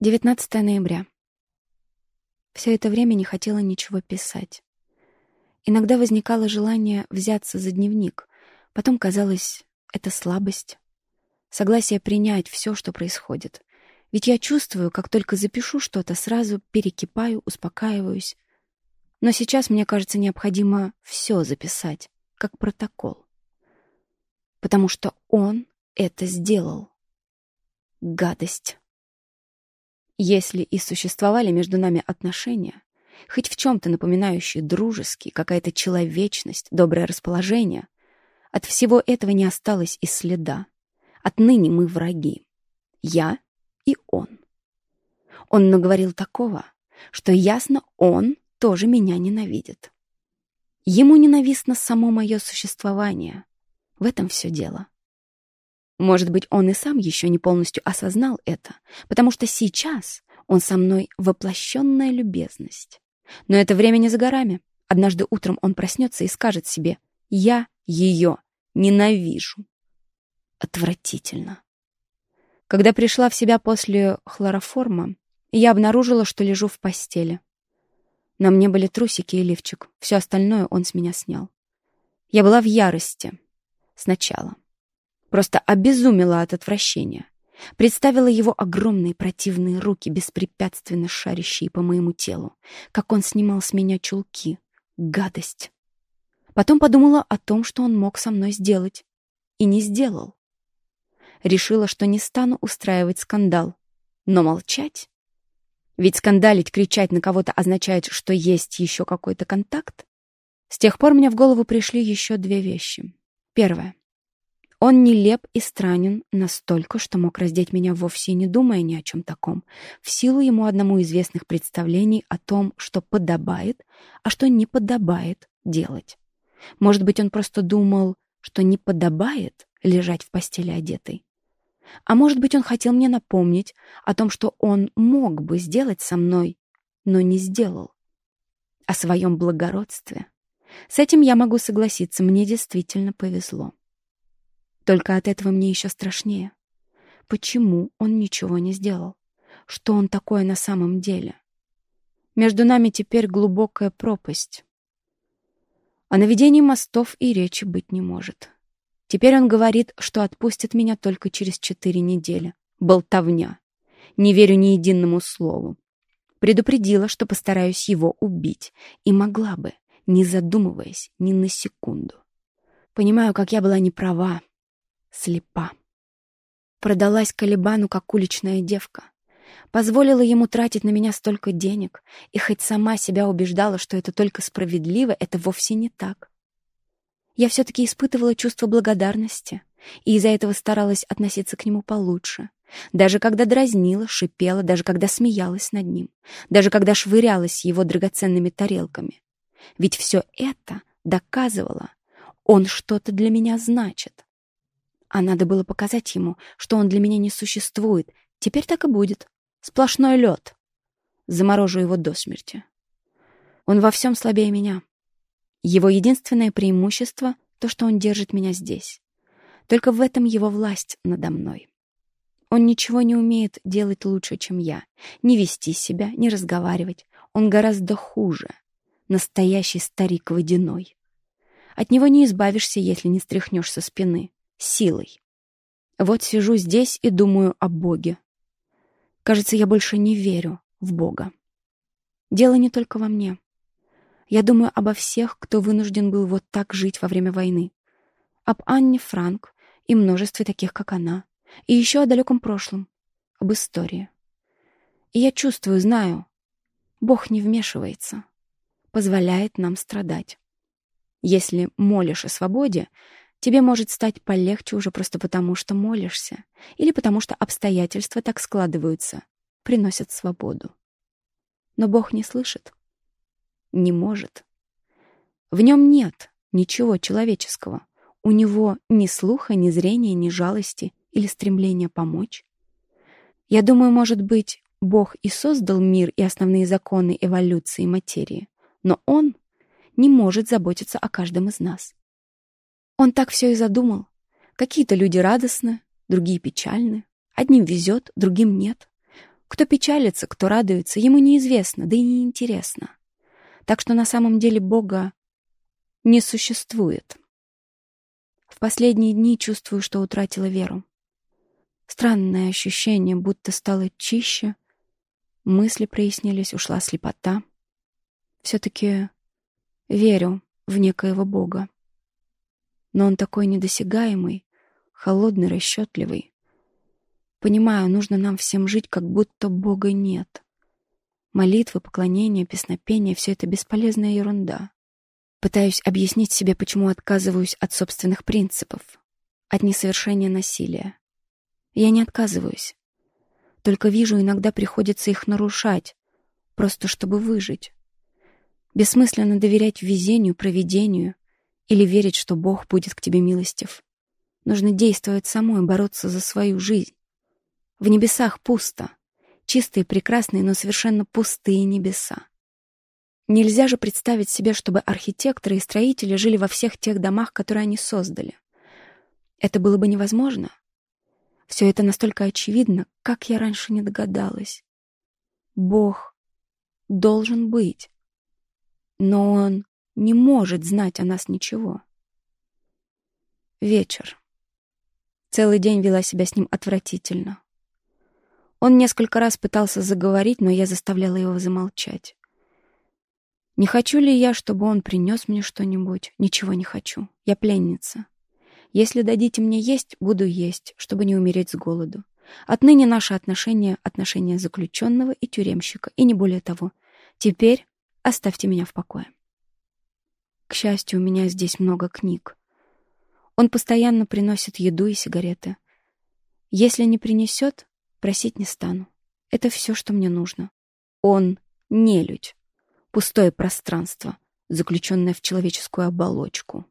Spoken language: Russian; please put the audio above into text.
19 ноября. Все это время не хотела ничего писать. Иногда возникало желание взяться за дневник. Потом казалось, это слабость. Согласие принять все, что происходит. Ведь я чувствую, как только запишу что-то, сразу перекипаю, успокаиваюсь. Но сейчас мне кажется необходимо все записать, как протокол. Потому что он это сделал. Гадость. Если и существовали между нами отношения, хоть в чем-то напоминающие дружеские, какая-то человечность, доброе расположение, от всего этого не осталось и следа. Отныне мы враги. Я и он. Он наговорил такого, что ясно, он тоже меня ненавидит. Ему ненавистно само мое существование. В этом все дело. Может быть, он и сам еще не полностью осознал это, потому что сейчас он со мной воплощенная любезность. Но это время не за горами. Однажды утром он проснется и скажет себе «Я ее ненавижу». Отвратительно. Когда пришла в себя после хлороформа, я обнаружила, что лежу в постели. На мне были трусики и лифчик. Все остальное он с меня снял. Я была в ярости. Сначала. Просто обезумела от отвращения. Представила его огромные противные руки, беспрепятственно шарящие по моему телу, как он снимал с меня чулки. Гадость. Потом подумала о том, что он мог со мной сделать. И не сделал. Решила, что не стану устраивать скандал. Но молчать? Ведь скандалить, кричать на кого-то означает, что есть еще какой-то контакт. С тех пор мне в голову пришли еще две вещи. Первое. Он нелеп и странен настолько, что мог раздеть меня вовсе не думая ни о чем таком, в силу ему одному известных представлений о том, что подобает, а что не подобает делать. Может быть, он просто думал, что не подобает лежать в постели одетой. А может быть, он хотел мне напомнить о том, что он мог бы сделать со мной, но не сделал. О своем благородстве. С этим я могу согласиться, мне действительно повезло. Только от этого мне еще страшнее. Почему он ничего не сделал? Что он такое на самом деле? Между нами теперь глубокая пропасть. О наведении мостов и речи быть не может. Теперь он говорит, что отпустит меня только через четыре недели. Болтовня. Не верю ни единому слову. Предупредила, что постараюсь его убить. И могла бы, не задумываясь ни на секунду. Понимаю, как я была неправа, слепа. Продалась Калибану, как уличная девка. Позволила ему тратить на меня столько денег, и хоть сама себя убеждала, что это только справедливо, это вовсе не так. Я все-таки испытывала чувство благодарности, и из-за этого старалась относиться к нему получше. Даже когда дразнила, шипела, даже когда смеялась над ним, даже когда швырялась его драгоценными тарелками. Ведь все это доказывало, он что-то для меня значит. А надо было показать ему, что он для меня не существует. Теперь так и будет. Сплошной лед. Заморожу его до смерти. Он во всем слабее меня. Его единственное преимущество — то, что он держит меня здесь. Только в этом его власть надо мной. Он ничего не умеет делать лучше, чем я. Не вести себя, не разговаривать. Он гораздо хуже. Настоящий старик водяной. От него не избавишься, если не стряхнешь со спины силой. Вот сижу здесь и думаю о Боге. Кажется, я больше не верю в Бога. Дело не только во мне. Я думаю обо всех, кто вынужден был вот так жить во время войны. Об Анне Франк и множестве таких, как она. И еще о далеком прошлом. Об истории. И я чувствую, знаю, Бог не вмешивается. Позволяет нам страдать. Если молишь о свободе, Тебе может стать полегче уже просто потому, что молишься, или потому что обстоятельства так складываются, приносят свободу. Но Бог не слышит, не может. В нем нет ничего человеческого. У него ни слуха, ни зрения, ни жалости или стремления помочь. Я думаю, может быть, Бог и создал мир и основные законы эволюции материи, но Он не может заботиться о каждом из нас. Он так все и задумал. Какие-то люди радостны, другие печальны. Одним везет, другим нет. Кто печалится, кто радуется, ему неизвестно, да и неинтересно. Так что на самом деле Бога не существует. В последние дни чувствую, что утратила веру. Странное ощущение, будто стало чище, мысли прояснились, ушла слепота. Все-таки верю в некоего Бога. Но он такой недосягаемый, холодный, расчетливый. Понимаю, нужно нам всем жить, как будто Бога нет. Молитвы, поклонения, песнопения — все это бесполезная ерунда. Пытаюсь объяснить себе, почему отказываюсь от собственных принципов, от несовершения насилия. Я не отказываюсь. Только вижу, иногда приходится их нарушать, просто чтобы выжить. Бессмысленно доверять везению, провидению или верить, что Бог будет к тебе милостив. Нужно действовать самой, бороться за свою жизнь. В небесах пусто. Чистые, прекрасные, но совершенно пустые небеса. Нельзя же представить себе, чтобы архитекторы и строители жили во всех тех домах, которые они создали. Это было бы невозможно. Все это настолько очевидно, как я раньше не догадалась. Бог должен быть, но Он не может знать о нас ничего. Вечер. Целый день вела себя с ним отвратительно. Он несколько раз пытался заговорить, но я заставляла его замолчать. Не хочу ли я, чтобы он принес мне что-нибудь? Ничего не хочу. Я пленница. Если дадите мне есть, буду есть, чтобы не умереть с голоду. Отныне наши отношения — отношения заключенного и тюремщика, и не более того. Теперь оставьте меня в покое. К счастью, у меня здесь много книг. Он постоянно приносит еду и сигареты. Если не принесет, Просить не стану. Это все, что мне нужно. Он — нелюдь. Пустое пространство, заключенное в человеческую оболочку.